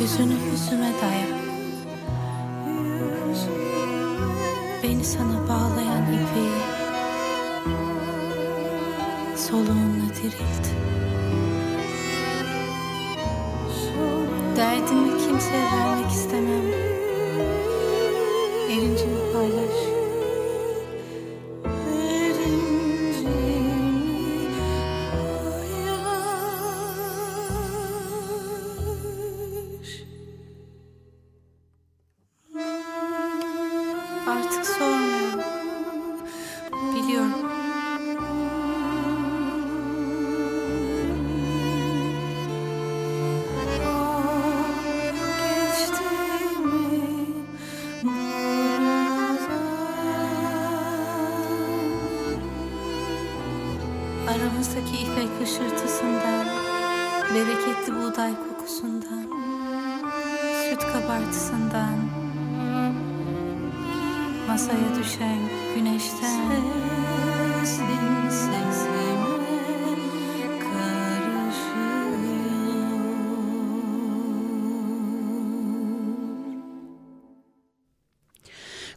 Yüzünü yüzüme daya Beni sana bağlayan ipeği Soluğunla dirildi Derdimi kimseye vermek istemem. Erincimi paylaş Masaya düşen güneşten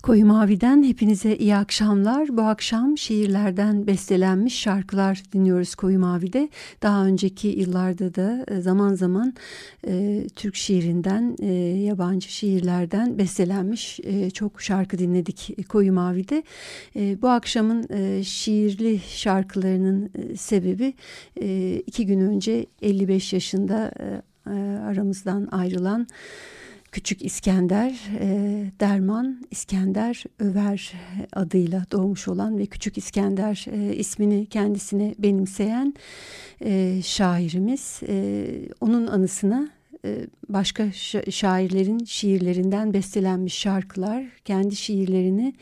Koyu Mavi'den hepinize iyi akşamlar. Bu akşam şiirlerden bestelenmiş şarkılar dinliyoruz Koyu Mavi'de. Daha önceki yıllarda da e, zaman zaman e, Türk şiirinden, e, yabancı şiirlerden bestelenmiş e, çok şarkı dinledik Koyu Mavi'de. E, bu akşamın e, şiirli şarkılarının e, sebebi e, iki gün önce 55 yaşında e, e, aramızdan ayrılan Küçük İskender, e, Derman İskender Över adıyla doğmuş olan ve Küçük İskender e, ismini kendisine benimseyen e, şairimiz. Onun anısına başka şairlerin şiirlerinden bestelenmiş şarkılar, kendi şiirlerini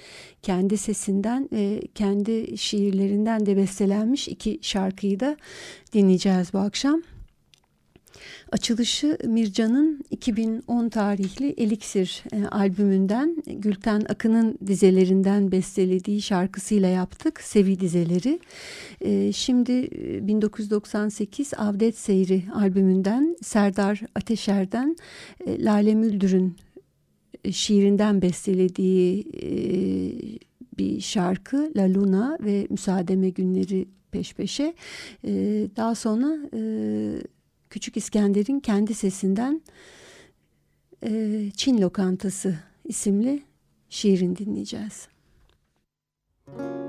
kendi sesinden ve kendi şiirlerinden de bestelenmiş iki şarkıyı da dinleyeceğiz bu akşam. Açılışı Mircan'ın 2010 tarihli Elixir e, albümünden Gülten Akın'ın dizelerinden bestelediği şarkısıyla yaptık. Sevi dizeleri. E, şimdi 1998 e, Avdet Seyri albümünden Serdar Ateşer'den Lale Müldür'ün şiirinden bestelediği bir şarkı La Luna ve Müsaademe Günleri peş peşe. Daha sonra... Küçük İskender'in kendi sesinden e, Çin Lokantası isimli şiirini dinleyeceğiz. Müzik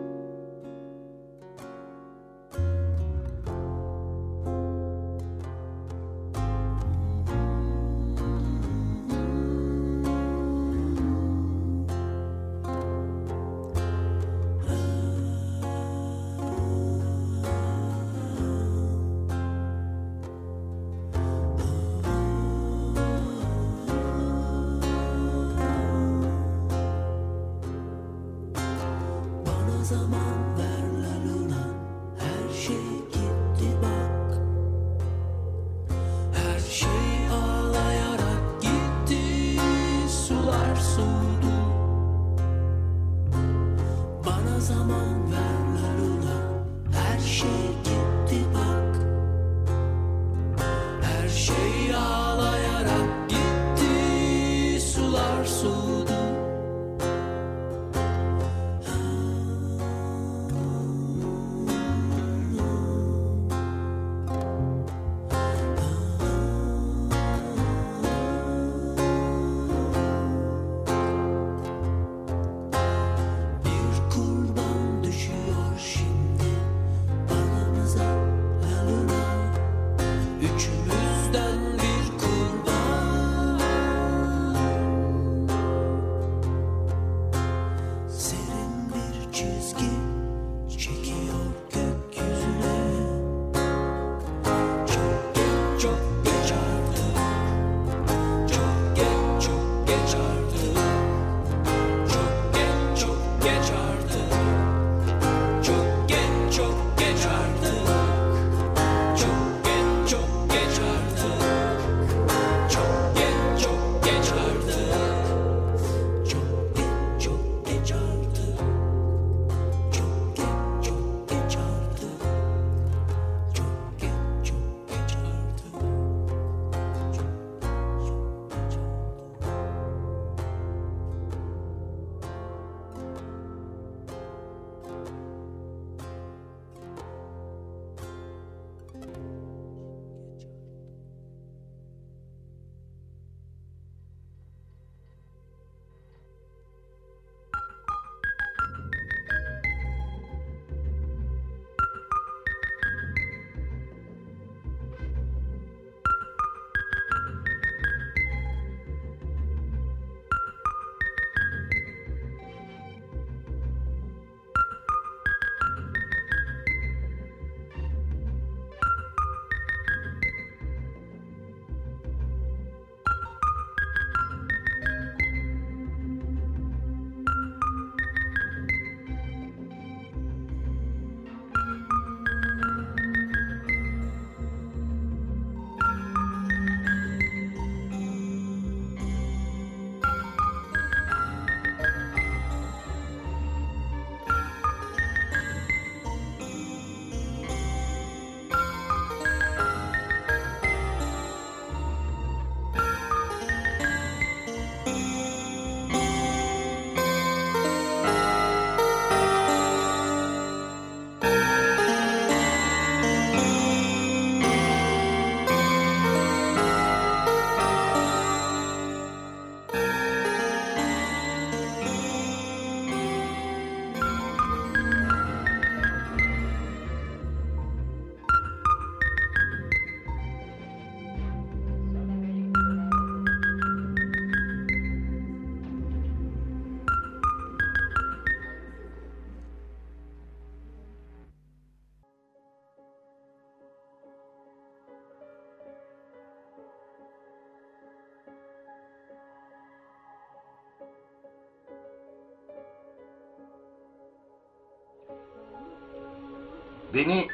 Beni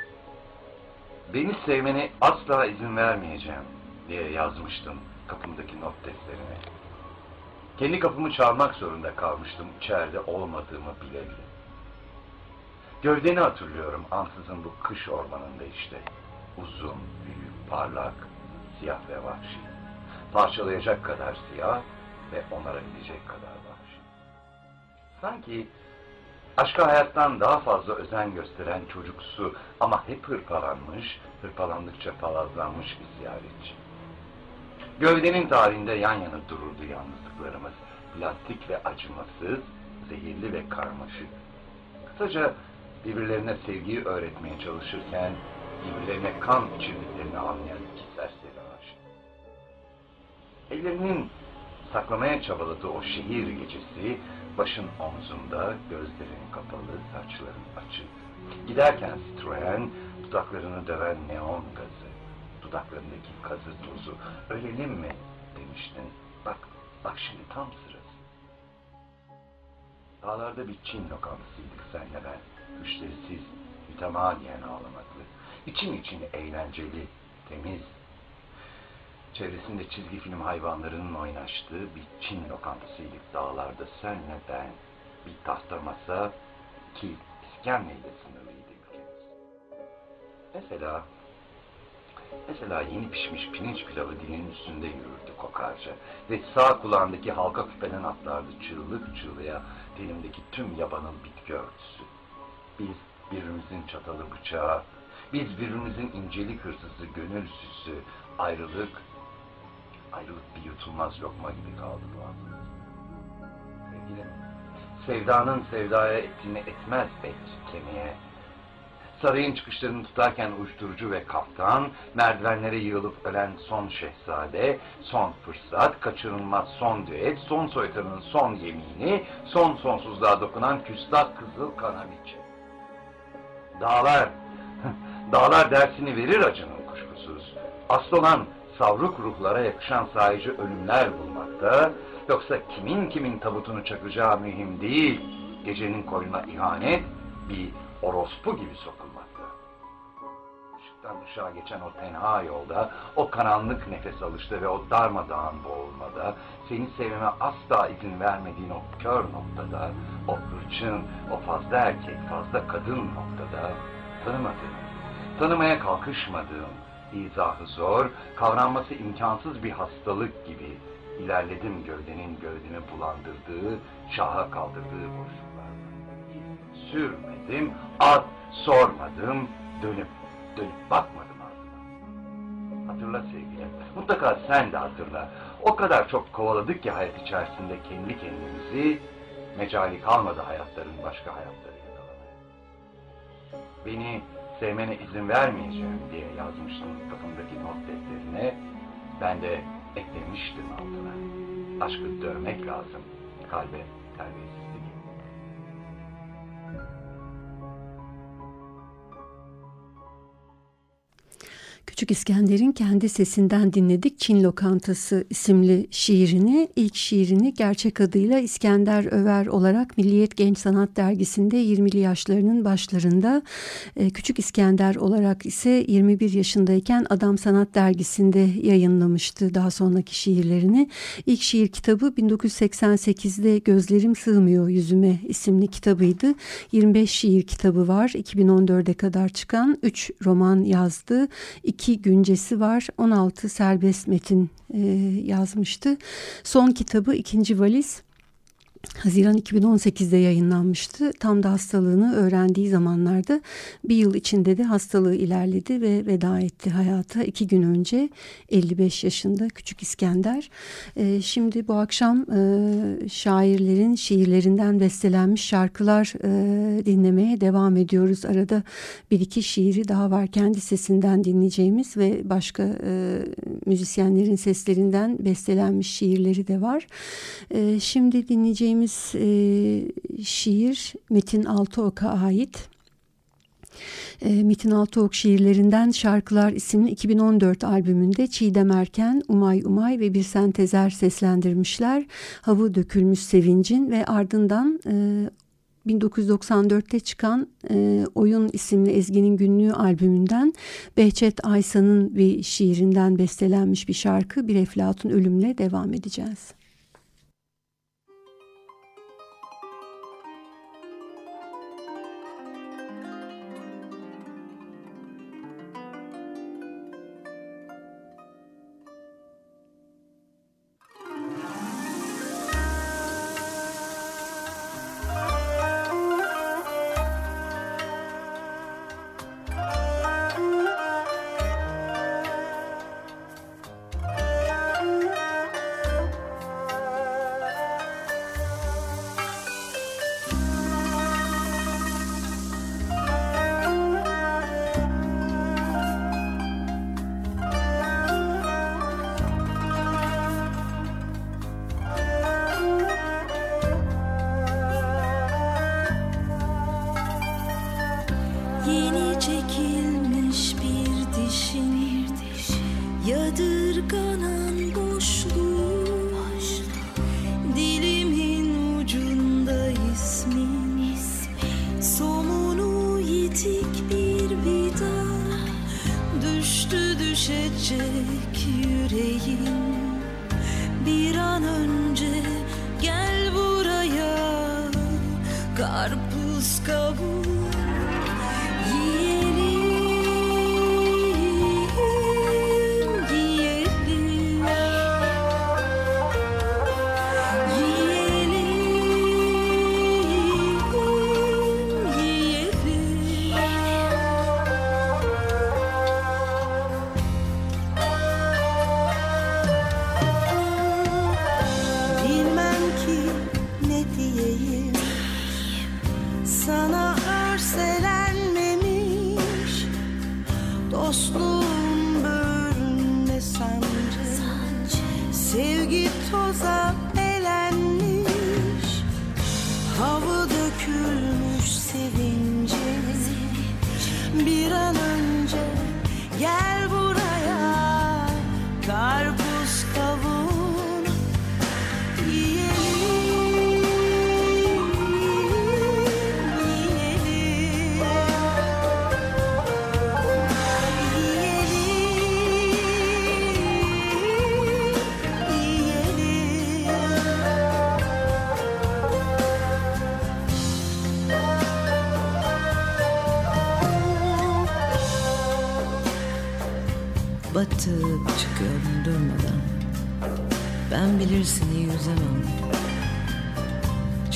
beni sevmene asla izin vermeyeceğim diye yazmıştım kapımdaki not defterine. Kendi kapımı çalmak zorunda kalmıştım içeride olmadığımı bile bile. Gövdeni hatırlıyorum ansızın bu kış ormanında işte. Uzun, büyük, parlak, siyah ve vahşi. Parçalayacak kadar siyah ve onarabilecek kadar vahşi. Sanki aşka hayattan daha fazla özen gösteren çocuksu ama hep hırpalanmış, hırpalandıkça palazlanmış bir ziyaretçi. Gövdenin tarihinde yan yana dururdu yalnızlıklarımız. Plastik ve acımasız, zehirli ve karmaşık. Kısaca birbirlerine sevgiyi öğretmeye çalışırken birbirlerine kan içirdiklerini anlayan iki serseri aşık. Ellerinin saklamaya çabaladığı o şehir gecesi başın omzunda, gözlerin kapalı, saçların açık. Giderken Citroen, dudaklarını döven neon gazı, dudaklarındaki kazı tozu. Ölelim mi demiştin. Bak, bak şimdi tam sırası. Dağlarda bir Çin lokantasıydık senle ben. Müşterisiz, mütemadiyen ağlamaklı. İçin için eğlenceli, temiz. Çevresinde çizgi film hayvanlarının oynaştığı bir Çin lokantasıydık dağlarda senle ben. Bir tahta masa ki iskemleyle sınırlıydı ülkemiz. Mesela Mesela yeni pişmiş pirinç pilavı dilinin üstünde yürürdü kokarca ve sağ kulağındaki halka küpeden atlardı çığlık çığlığa dilimdeki tüm yabanın bitki örtüsü. Biz birbirimizin çatalı bıçağı, biz birbirimizin incelik hırsızı, gönül süsü, ayrılık, ayrılık bir yutulmaz lokma gibi kaldı boğazımız. Sevgilim, sevdanın sevdaya ettiğini etmez et kemiğe, Sarayın çıkışlarını tutarken uyuşturucu ve kaftan, merdivenlere yığılıp ölen son şehzade, son fırsat, kaçırılmaz son düet, son soytarının son yemini, son sonsuzluğa dokunan küstah kızıl kanaviçe. Dağlar, dağlar dersini verir acının kuşkusuz. Asıl olan savruk ruhlara yakışan sahici ölümler bulmakta, yoksa kimin kimin tabutunu çakacağı mühim değil, gecenin koyuna ihanet, bir orospu gibi sokulmakta. Işıktan ışığa geçen o tenha yolda, o karanlık nefes alışta ve o darmadağın boğulmada, seni sevmeme asla izin vermediğin o kör noktada, o hırçın, o fazla erkek, fazla kadın noktada, tanımadığım, tanımaya kalkışmadığım, izahı zor, kavranması imkansız bir hastalık gibi ilerledim gövdenin gövdemi bulandırdığı, şaha kaldırdığı boşluklarda. Sürmedim, ad sormadım, dönüp dönüp bakmadım ardına. Hatırla sevgilim, mutlaka sen de hatırla. O kadar çok kovaladık ki hayat içerisinde kendi kendimizi, mecali kalmadı hayatların başka hayatları yakalamaya. Beni sevmene izin vermeyeceğim diye yazmıştım kafamdaki not defterine. Ben de eklemiştim altına. Aşkı dövmek lazım, kalbe terbiyesizlik. Küçük İskender'in kendi sesinden dinledik Çin Lokantası isimli şiirini. İlk şiirini gerçek adıyla İskender Över olarak Milliyet Genç Sanat Dergisi'nde 20'li yaşlarının başlarında e, Küçük İskender olarak ise 21 yaşındayken Adam Sanat Dergisi'nde yayınlamıştı daha sonraki şiirlerini. İlk şiir kitabı 1988'de Gözlerim Sığmıyor Yüzüme isimli kitabıydı. 25 şiir kitabı var 2014'e kadar çıkan 3 roman yazdı. 2 iki güncesi var. 16 serbest metin e, yazmıştı. Son kitabı ikinci valiz Haziran 2018'de yayınlanmıştı. Tam da hastalığını öğrendiği zamanlarda bir yıl içinde de hastalığı ilerledi ve veda etti hayata. iki gün önce 55 yaşında Küçük İskender. Ee, şimdi bu akşam e, şairlerin şiirlerinden bestelenmiş şarkılar e, dinlemeye devam ediyoruz. Arada bir iki şiiri daha var kendi sesinden dinleyeceğimiz ve başka e, müzisyenlerin seslerinden bestelenmiş şiirleri de var. E, şimdi dinleyeceğimiz dinleyeceğimiz e, şiir Metin Altıok'a ait. E, Metin Altıok şiirlerinden Şarkılar isimli 2014 albümünde Çiğdem Erken, Umay Umay ve Birsen Tezer seslendirmişler. Havu Dökülmüş Sevincin ve ardından e, 1994'te çıkan e, Oyun isimli Ezgi'nin günlüğü albümünden Behçet Aysa'nın bir şiirinden bestelenmiş bir şarkı Bir Eflatun Ölüm'le devam edeceğiz.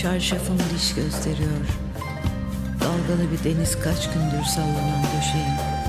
Çarşafım diş gösteriyor. Dalgalı bir deniz kaç gündür sallanan döşeğim.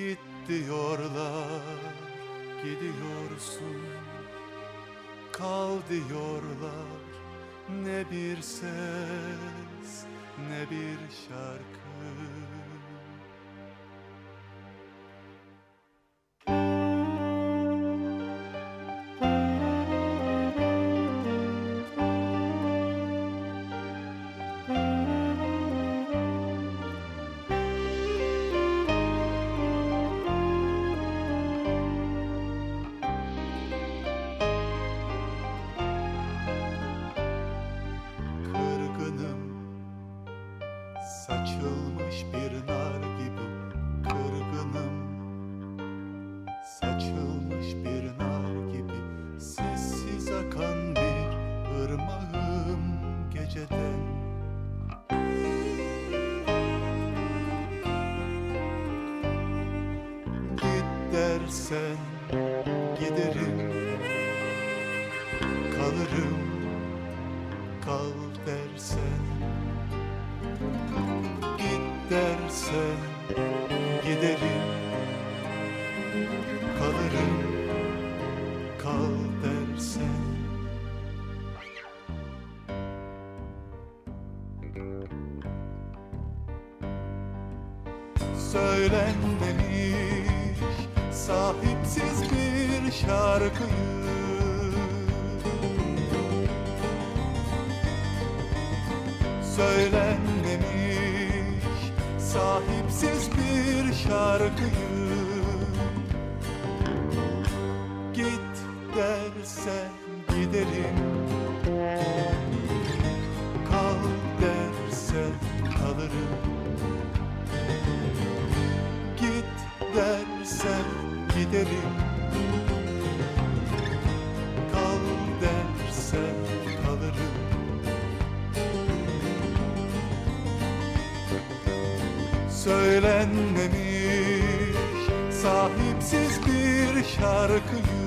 Git diyorlar gidiyorsun. Kal diyorlar ne bir ses ne bir şarkı dersen giderim. Kalırım kal dersen. Git dersen giderim. Kalırım sahipsiz bir şarkıyı. Söylenmemiş sahipsiz bir şarkıyı giderim Kal dersen kalırım. Söylenmemiş sahipsiz bir şarkıyı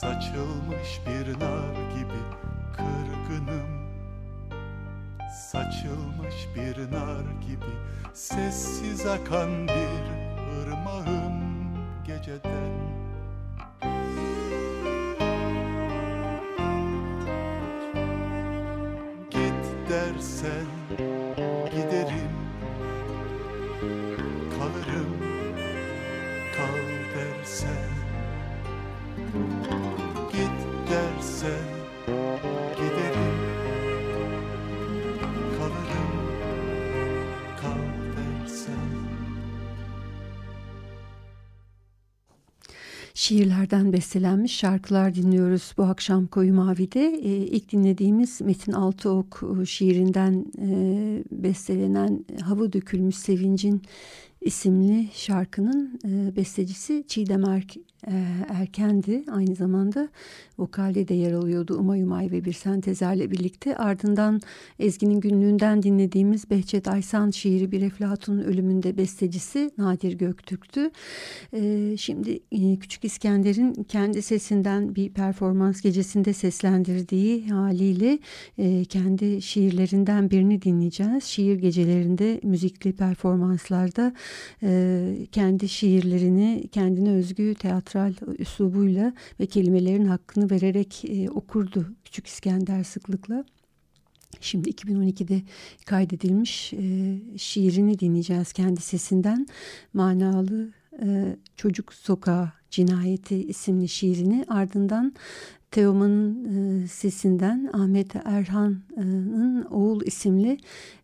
Saçılmış bir nar gibi kırgınım. Saçılmış bir nar gibi Sessiz akan bir ırmağım. Geceden şiirlerden bestelenmiş şarkılar dinliyoruz bu akşam Koyu Mavi'de. E, ilk dinlediğimiz Metin Altıok e, şiirinden e, bestelenen Hava Dökülmüş Sevincin isimli şarkının e, bestecisi Çiğdem Erk, e, Erken'di. Aynı zamanda vokalde de yer alıyordu Umay Umay ve bir sentezerle birlikte. Ardından Ezgi'nin günlüğünden dinlediğimiz Behçet Aysan şiiri Bir Eflatun'un ölümünde bestecisi Nadir Göktürk'tü. E, şimdi Küçük İskender'in kendi sesinden bir performans gecesinde seslendirdiği haliyle e, kendi şiirlerinden birini dinleyeceğiz. Şiir gecelerinde müzikli performanslarda e, kendi şiirlerini kendine özgü teatral üslubuyla ve kelimelerin hakkını vererek e, okurdu Küçük İskender sıklıkla. Şimdi 2012'de kaydedilmiş e, şiirini dinleyeceğiz kendi sesinden. Manalı e, Çocuk Sokağı Cinayeti isimli şiirini ardından Teoman'ın e, sesinden Ahmet Erhan'ın Oğul isimli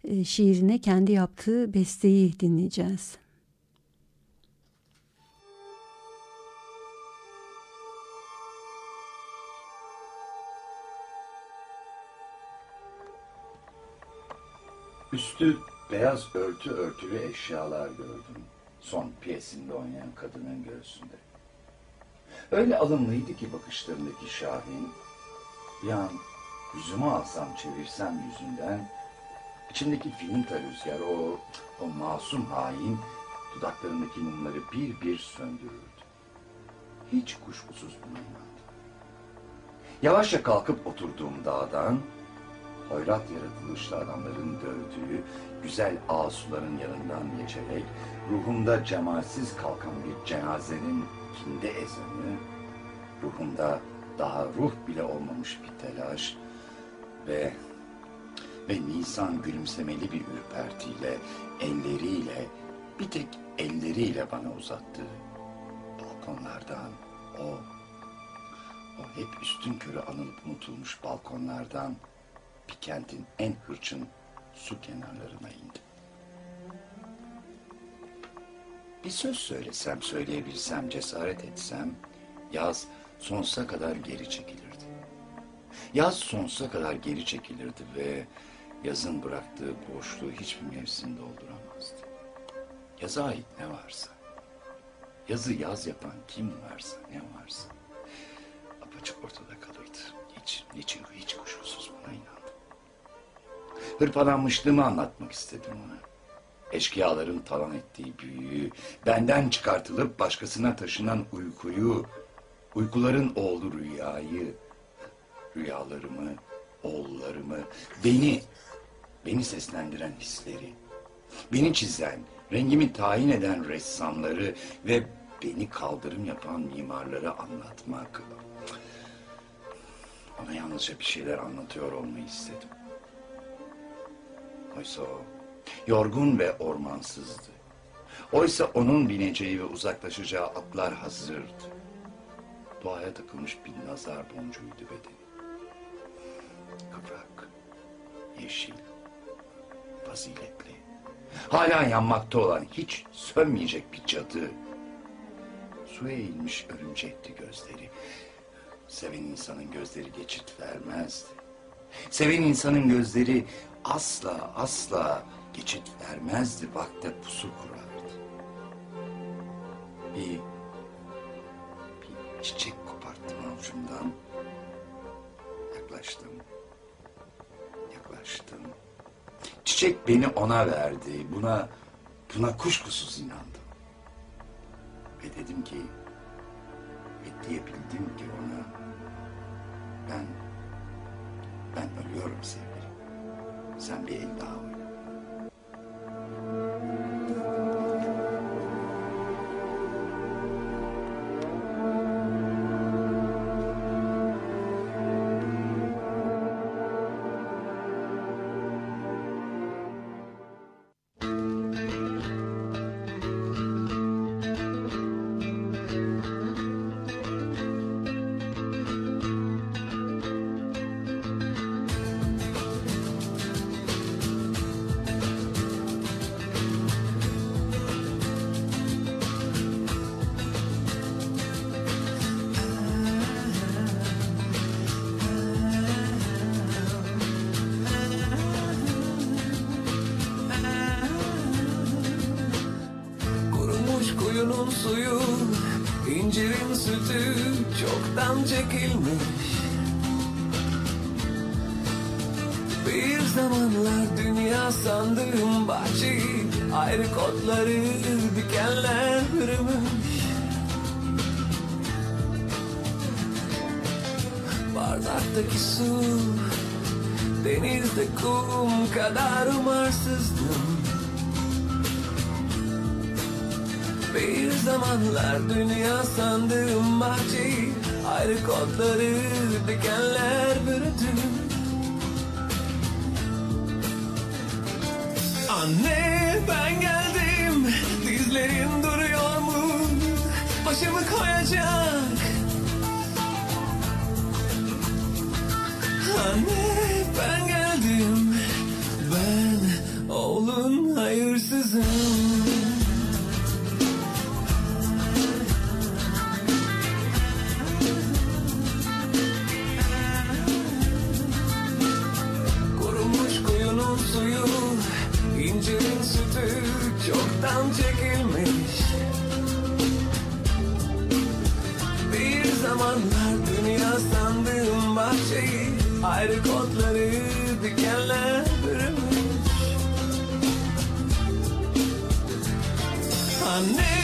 e, şiirine kendi yaptığı besteyi dinleyeceğiz. Üstü beyaz örtü örtülü eşyalar gördüm. Son piyesinde oynayan kadının göğsünde. Öyle alımlıydı ki bakışlarındaki Şahin. Bir an yüzümü alsam çevirsem yüzünden içimdeki filinta rüzgar o, o masum hain dudaklarındaki mumları bir bir söndürürdü. Hiç kuşkusuz buna inandım. Yavaşça kalkıp oturduğum dağdan hoyrat yaratılışlı adamların dövdüğü güzel ağsuların yanından geçerek ruhumda cemalsiz kalkan bir cenazenin kinde ezanı, ruhumda daha ruh bile olmamış bir telaş ve ve Nisan gülümsemeli bir ürpertiyle, elleriyle, bir tek elleriyle bana uzattı. Balkonlardan o, o hep üstün körü anılıp unutulmuş balkonlardan bir kentin en hırçın su kenarlarına indi. Bir söz söylesem, söyleyebilsem, cesaret etsem, yaz sonsuza kadar geri çekilirdi. Yaz sonsuza kadar geri çekilirdi ve yazın bıraktığı boşluğu hiçbir mevsim dolduramazdı. Yaza ait ne varsa, yazı yaz yapan kim varsa, ne varsa, apaçık ortada kalırdı. Hiç, niçin, hiç inandım. Hırpalanmışlığımı anlatmak istedim ona. Eşkıyaların talan ettiği büyüyü, benden çıkartılıp başkasına taşınan uykuyu, uykuların oğlu rüyayı, rüyalarımı, oğullarımı, beni, beni seslendiren hisleri, beni çizen, rengimi tayin eden ressamları ve beni kaldırım yapan mimarları anlatmak. Ona yalnızca bir şeyler anlatıyor olmayı istedim. Oysa o yorgun ve ormansızdı. Oysa onun bineceği ve uzaklaşacağı atlar hazırdı. Doğaya takılmış bir nazar boncuğuydu bedeni. Kıvrak, yeşil, faziletli. Hala yanmakta olan hiç sönmeyecek bir cadı. Suya eğilmiş örümcekti gözleri. Seven insanın gözleri geçit vermezdi. Seven insanın gözleri asla asla geçit vermezdi. Vakte pusu kurardı. Bir, bir çiçek koparttım avucumdan. Yaklaştım. Yaklaştım. Çiçek beni ona verdi. Buna, buna kuşkusuz inandım. Ve dedim ki, ve diyebildim ki ona, ben, ben ölüyorum sevgilim. Sen bir el daha incirin sütü çoktan çekilmiş. Bir zamanlar dünya sandığım bahçeyi Ayrı kotları dikenler bürümüş. Bardaktaki su Denizde kum kadar umarsızdım Bir zamanlar dünya sandığım bahçeyi Ayrı kodları dikenler bürüdü. Anne ben geldim Dizlerin duruyor mu? başımı koyacak. Anne ben geldim Ben oğlun hayırsızım çoktan çekilmiş. Bir zamanlar dünya sandığım bahçeyi Ayrı kodları dikenler bürümüş. Anne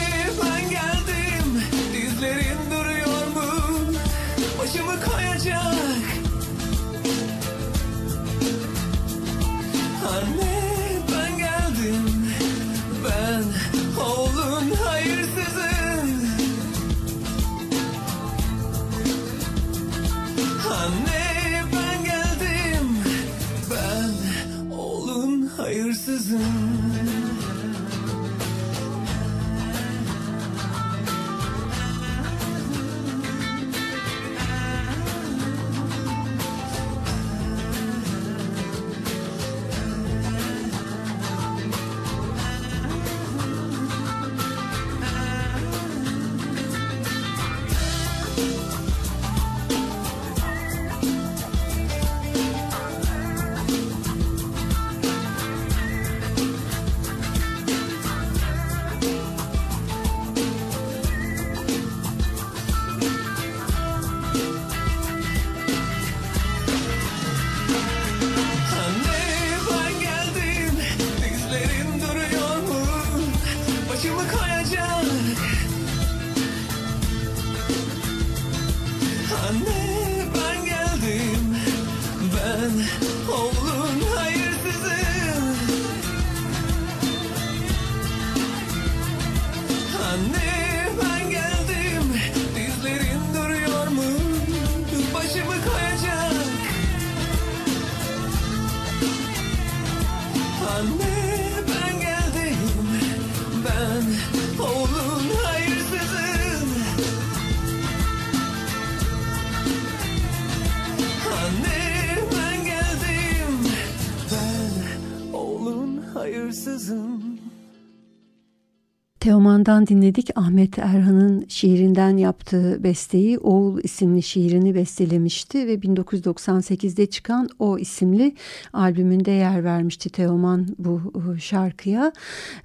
Teoman'dan dinledik Ahmet Erhan'ın şiirinden yaptığı besteyi Oğul isimli şiirini bestelemişti ve 1998'de çıkan O isimli albümünde yer vermişti Teoman bu e, şarkıya.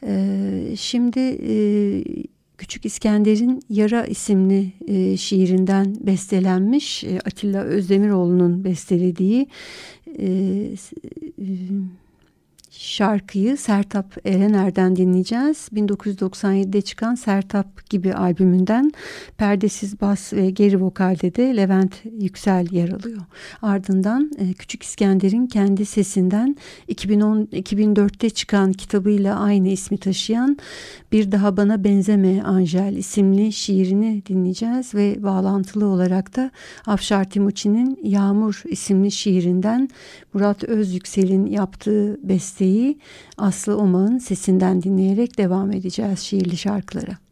Ee, şimdi e, Küçük İskender'in Yara isimli e, şiirinden bestelenmiş e, Atilla Özdemiroğlu'nun bestelediği e, e, şarkıyı Sertap Erener'den dinleyeceğiz. 1997'de çıkan Sertap gibi albümünden perdesiz bas ve geri vokalde de Levent Yüksel yer alıyor. Ardından e, Küçük İskender'in kendi sesinden 2010 2004'te çıkan kitabıyla aynı ismi taşıyan Bir Daha Bana Benzeme Angel isimli şiirini dinleyeceğiz ve bağlantılı olarak da Afşar Timuçin'in Yağmur isimli şiirinden Murat Özyüksel'in yaptığı besteyi Aslı Omağ'ın sesinden dinleyerek devam edeceğiz şiirli şarkılara.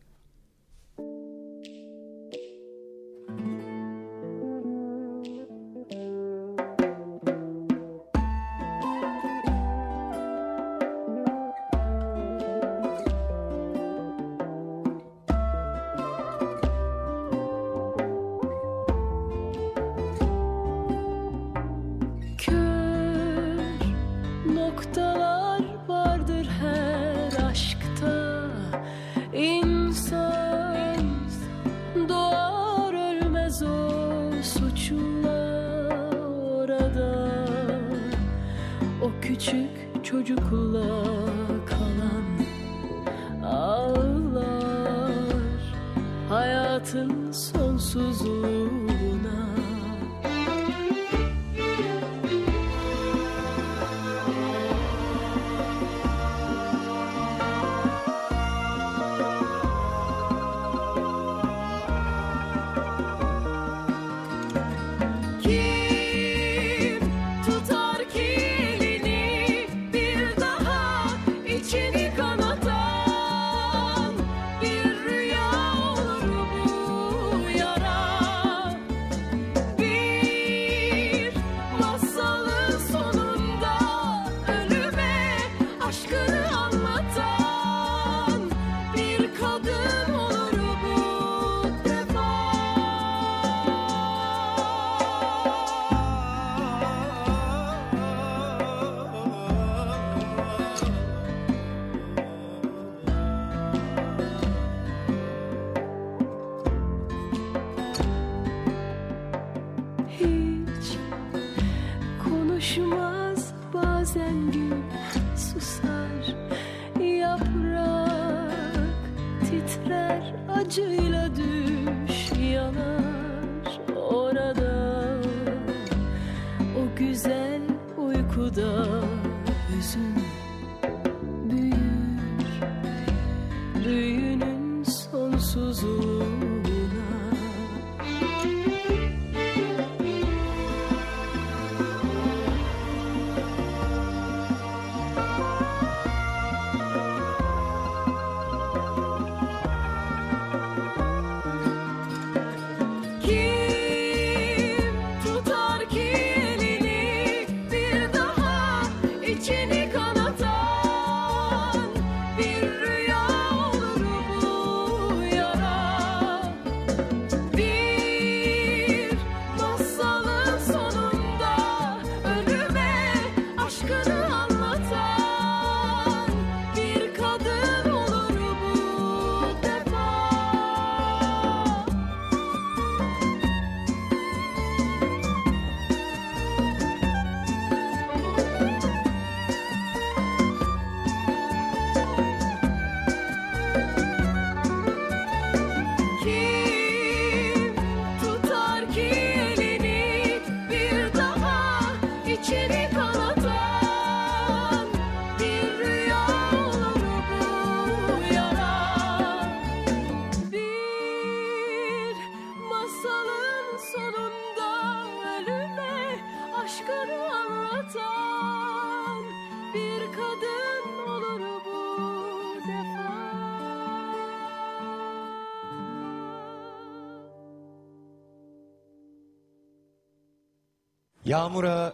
Yağmur'a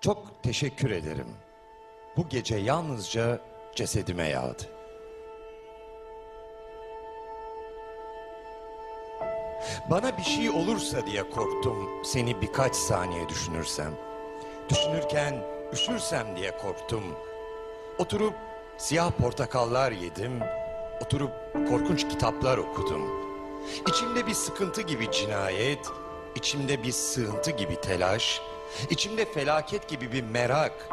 çok teşekkür ederim. Bu gece yalnızca cesedime yağdı. Bana bir şey olursa diye korktum seni birkaç saniye düşünürsem. Düşünürken üşürsem diye korktum. Oturup siyah portakallar yedim. Oturup korkunç kitaplar okudum. İçimde bir sıkıntı gibi cinayet, içimde bir sığıntı gibi telaş, içimde felaket gibi bir merak.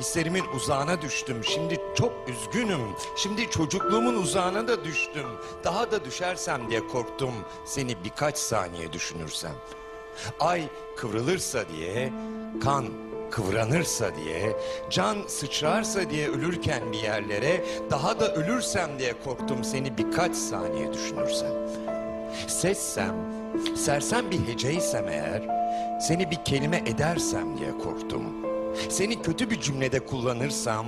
Hislerimin uzağına düştüm. Şimdi çok üzgünüm. Şimdi çocukluğumun uzağına da düştüm. Daha da düşersem diye korktum. Seni birkaç saniye düşünürsem. Ay kıvrılırsa diye, kan kıvranırsa diye, can sıçrarsa diye ölürken bir yerlere, daha da ölürsem diye korktum seni birkaç saniye düşünürsem. Sessem, sersem bir heceysem eğer, seni bir kelime edersem diye korktum. Seni kötü bir cümlede kullanırsam,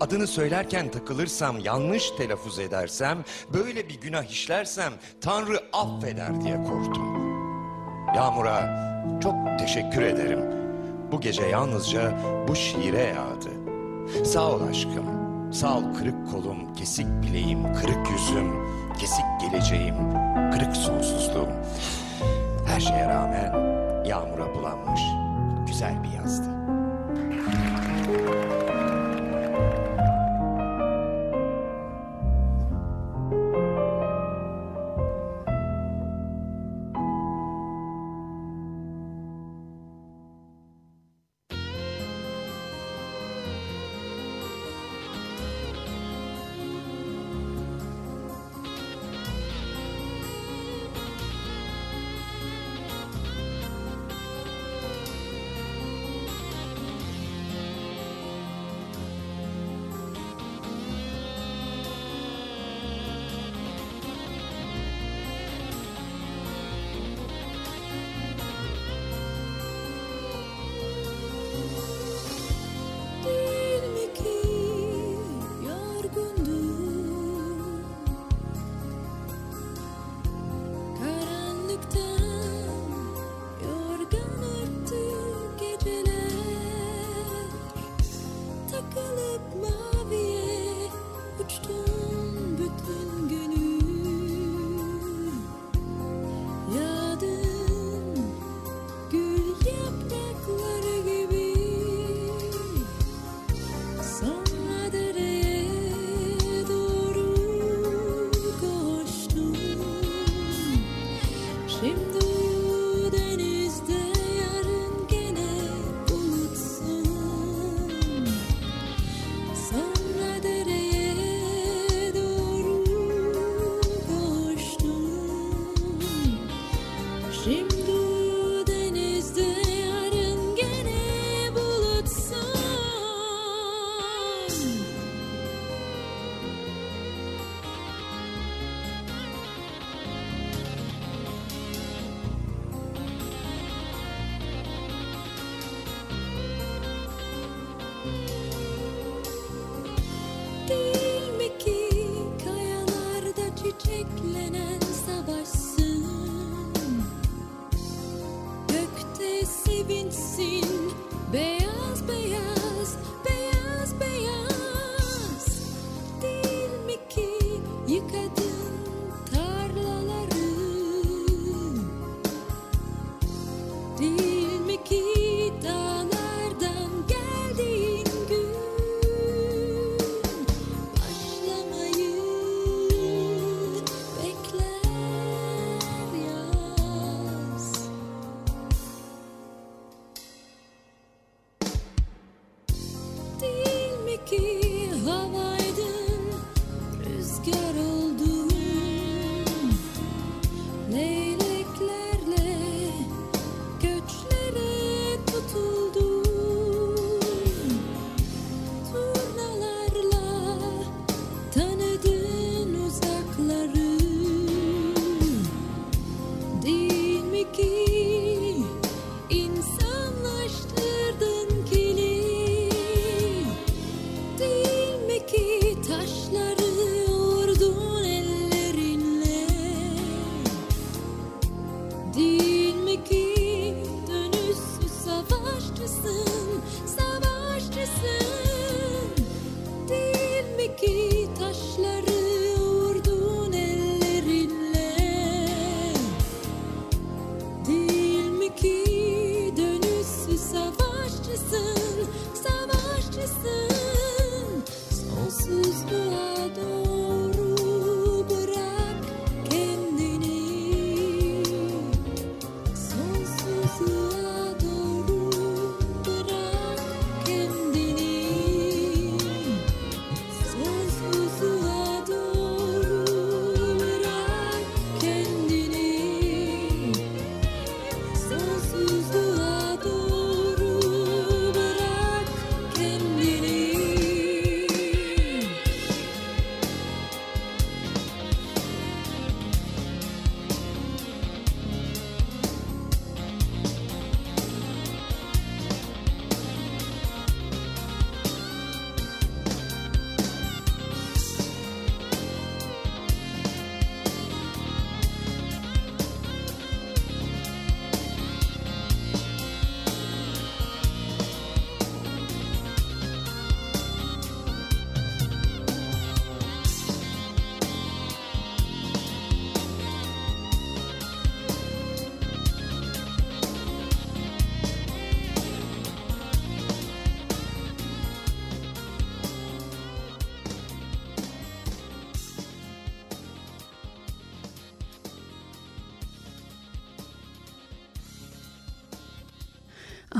adını söylerken takılırsam, yanlış telaffuz edersem, böyle bir günah işlersem Tanrı affeder diye korktum. Yağmur'a çok teşekkür ederim. Bu gece yalnızca bu şiire yağdı. Sağ ol aşkım. Sağ ol kırık kolum, kesik bileğim, kırık yüzüm, kesik geleceğim, kırık sonsuzluğum. Her şeye rağmen yağmura bulanmış güzel bir yazdı.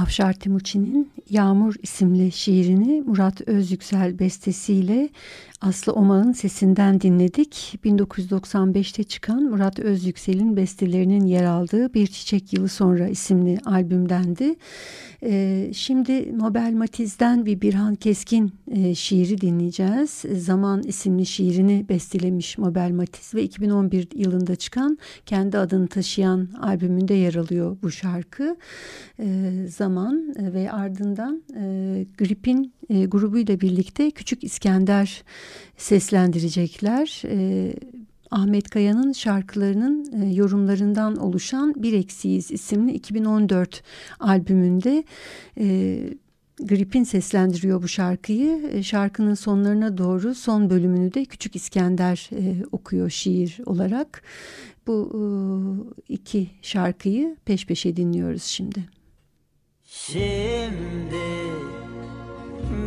Afşar Timuçin'in Yağmur isimli şiirini Murat Özyüksel bestesiyle Aslı Omağ'ın sesinden dinledik. 1995'te çıkan Murat Özyüksel'in bestelerinin yer aldığı Bir Çiçek Yılı Sonra isimli albümdendi. Ee, şimdi Nobel Matiz'den bir Birhan Keskin e, şiiri dinleyeceğiz. Zaman isimli şiirini bestelemiş Nobel Matiz ve 2011 yılında çıkan kendi adını taşıyan albümünde yer alıyor bu şarkı. Ee, zaman ve ardından e, Grip'in e, grubuyla birlikte Küçük İskender seslendirecekler. E, Ahmet Kaya'nın şarkılarının e, yorumlarından oluşan Bir Eksiyiz isimli 2014 albümünde e, Grip'in seslendiriyor bu şarkıyı. E, şarkının sonlarına doğru son bölümünü de Küçük İskender e, okuyor şiir olarak. Bu e, iki şarkıyı peş peşe dinliyoruz şimdi. Şimdi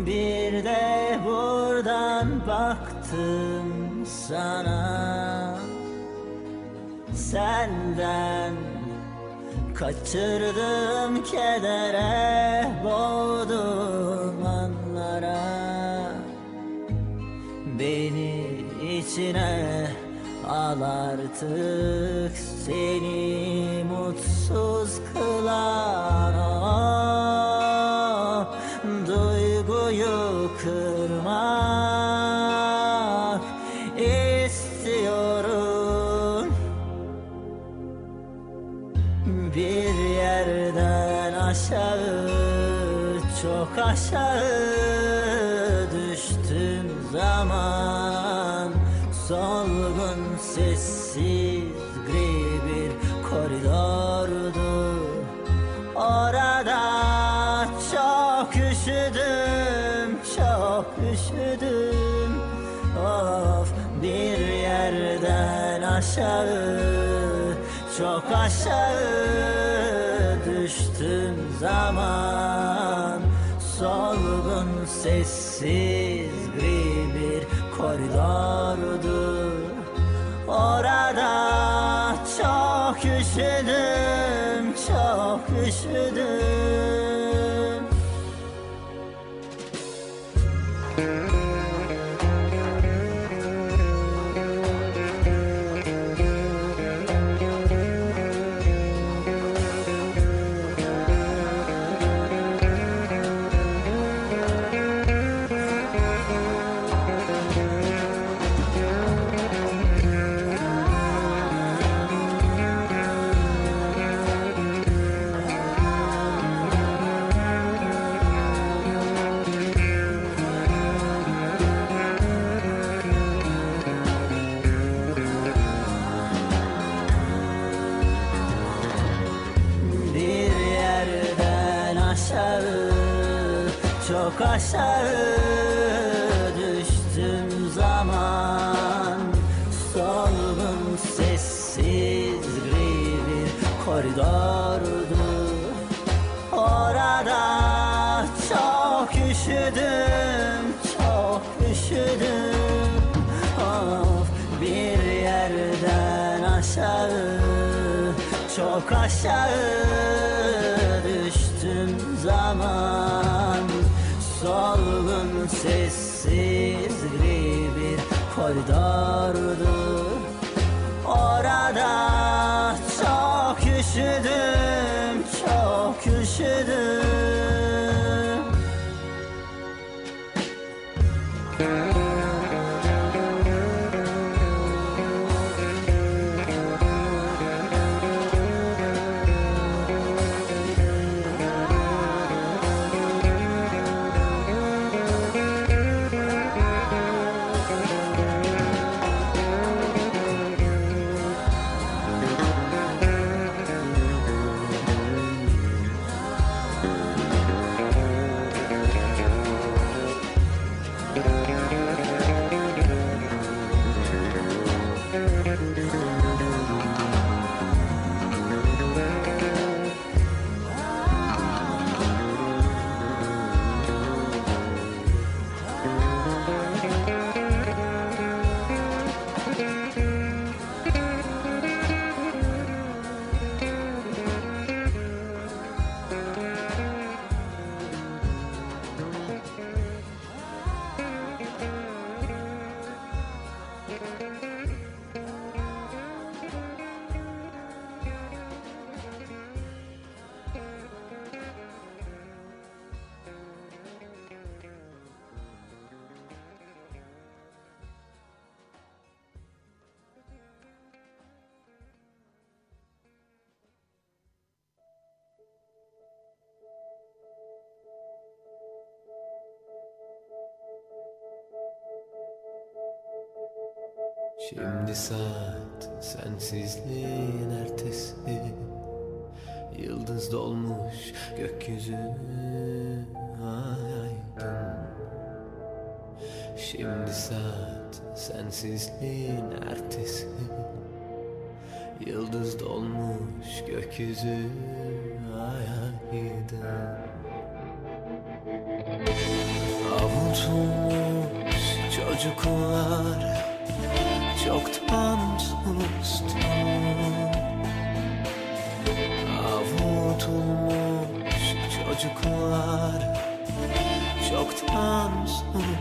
bir de buradan baktım sana. Senden kaçırdım kedere boğdum anlara. Beni içine al artık seni mutsuz kılan o aşağı düştüm zaman. Solgun sessiz gri bir koridordu. Orada çok üşüdüm, çok üşüdüm. Of bir yerden aşağı, çok aşağı düştüm zaman. Solgun sessiz gri bir koridordu Orada çok üşüdüm, çok üşüdüm aşağı düştüm zaman. Solgun sessiz gri bir koridordu. Orada çok üşüdüm Çok üşüdüm. Of bir yerden aşağı çok aşağı Şimdi saat sensizliğin ertesi. Yıldız dolmuş gökyüzü. Ay aydın Şimdi saat sensizliğin ertesi. Yıldız dolmuş gökyüzü. Ay aydın Avutulmuş çocuklar çoktan sustum Avutulmuş çocuklar. Çoktan sustum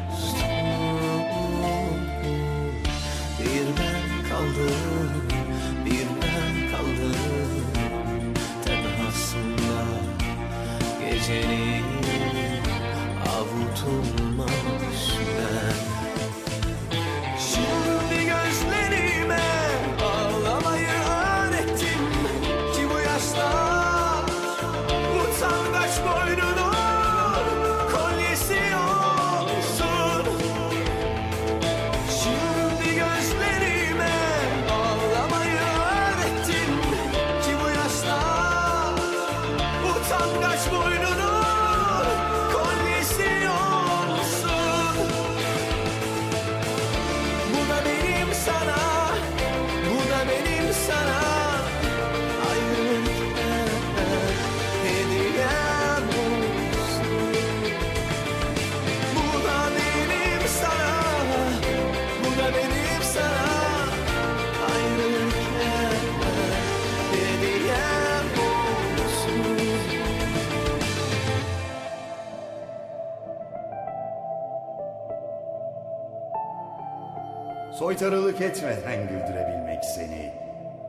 Soytarılık etmeden güldürebilmek seni,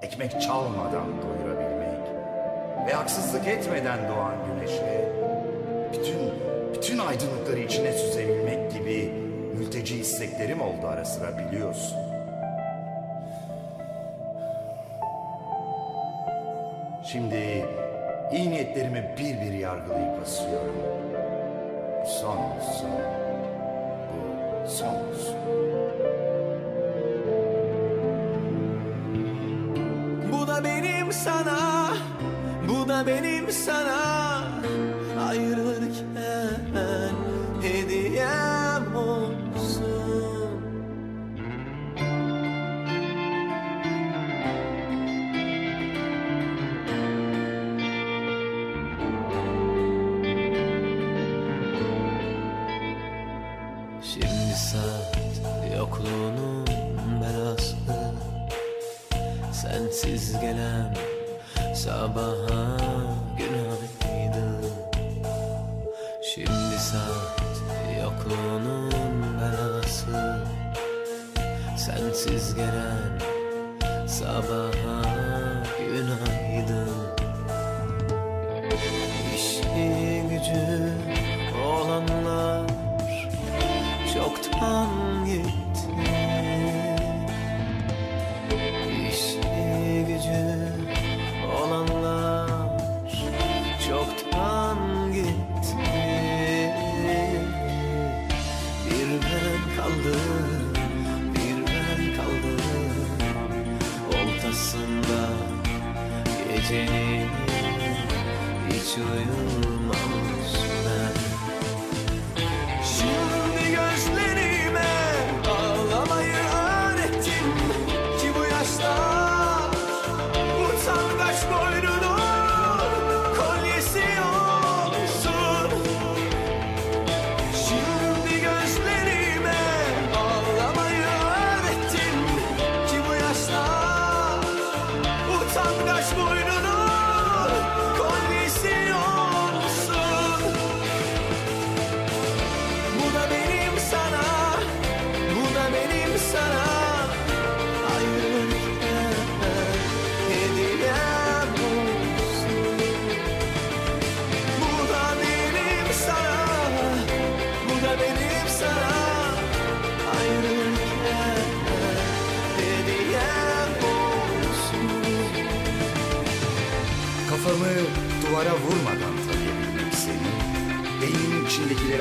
ekmek çalmadan doyurabilmek ve haksızlık etmeden doğan güneşe bütün bütün aydınlıkları içine süzebilmek gibi mülteci isteklerim oldu ara sıra biliyorsun. Şimdi iyi niyetlerimi bir bir yargılayıp asıyorum. Bu son olsun. Bu son olsun. Sana, bu da benim sana Sensiz gelen sabaha günaydın. İşi gücü olanlar çoktan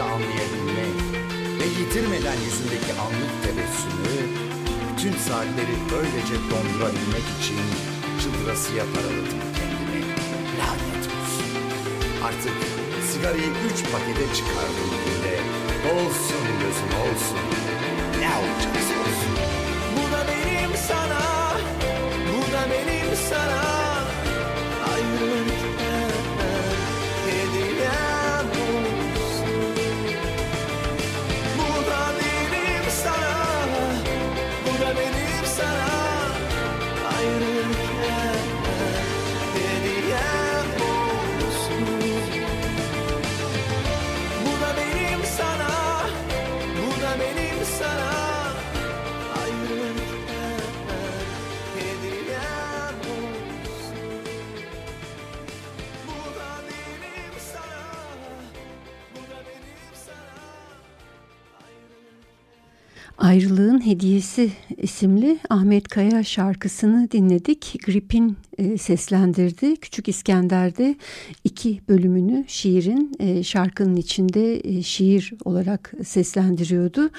içindekileri anlayabilmek ve yitirmeden yüzündeki anlık tebessümü, bütün saatleri böylece dondurabilmek için çıldırasıya paraladım kendimi. Lanet olsun. Artık sigarayı üç pakete çıkardım günde. Olsun gözüm olsun. Ne olacaksa Ayrılığın Hediyesi isimli Ahmet Kaya şarkısını dinledik. Grip'in e, seslendirdi. Küçük İskender'de iki bölümünü şiirin e, şarkının içinde e, şiir olarak seslendiriyordu.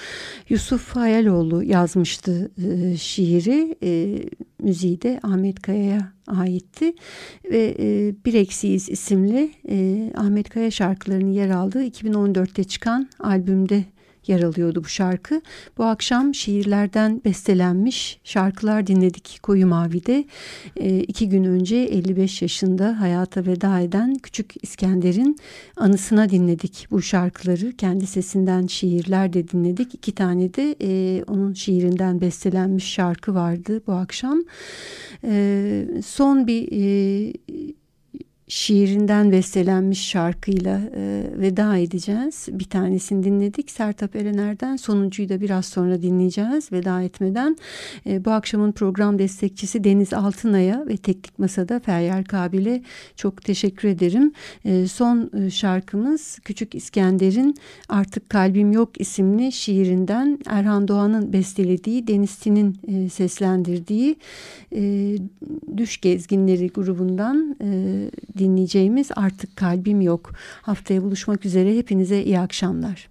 Yusuf Hayaloğlu yazmıştı e, şiiri. E, müziği de Ahmet Kaya'ya aitti ve e, Bir Eksiyiz isimli e, Ahmet Kaya şarkılarının yer aldığı 2014'te çıkan albümde yer alıyordu bu şarkı. Bu akşam şiirlerden bestelenmiş şarkılar dinledik Koyu Mavi'de. E, iki gün önce 55 yaşında hayata veda eden Küçük İskender'in anısına dinledik bu şarkıları. Kendi sesinden şiirler de dinledik. İki tane de e, onun şiirinden bestelenmiş şarkı vardı bu akşam. E, son bir... E, şiirinden bestelenmiş şarkıyla e, veda edeceğiz. Bir tanesini dinledik Sertap Erener'den. Sonuncuyu da biraz sonra dinleyeceğiz veda etmeden. E, bu akşamın program destekçisi Deniz Altınay'a ve Teknik Masa'da Feryal Kabil'e çok teşekkür ederim. E, son e, şarkımız Küçük İskender'in Artık Kalbim Yok isimli şiirinden Erhan Doğan'ın bestelediği Deniz Tin'in e, seslendirdiği e, Düş Gezginleri grubundan e, dinleyeceğimiz Artık Kalbim Yok. Haftaya buluşmak üzere hepinize iyi akşamlar.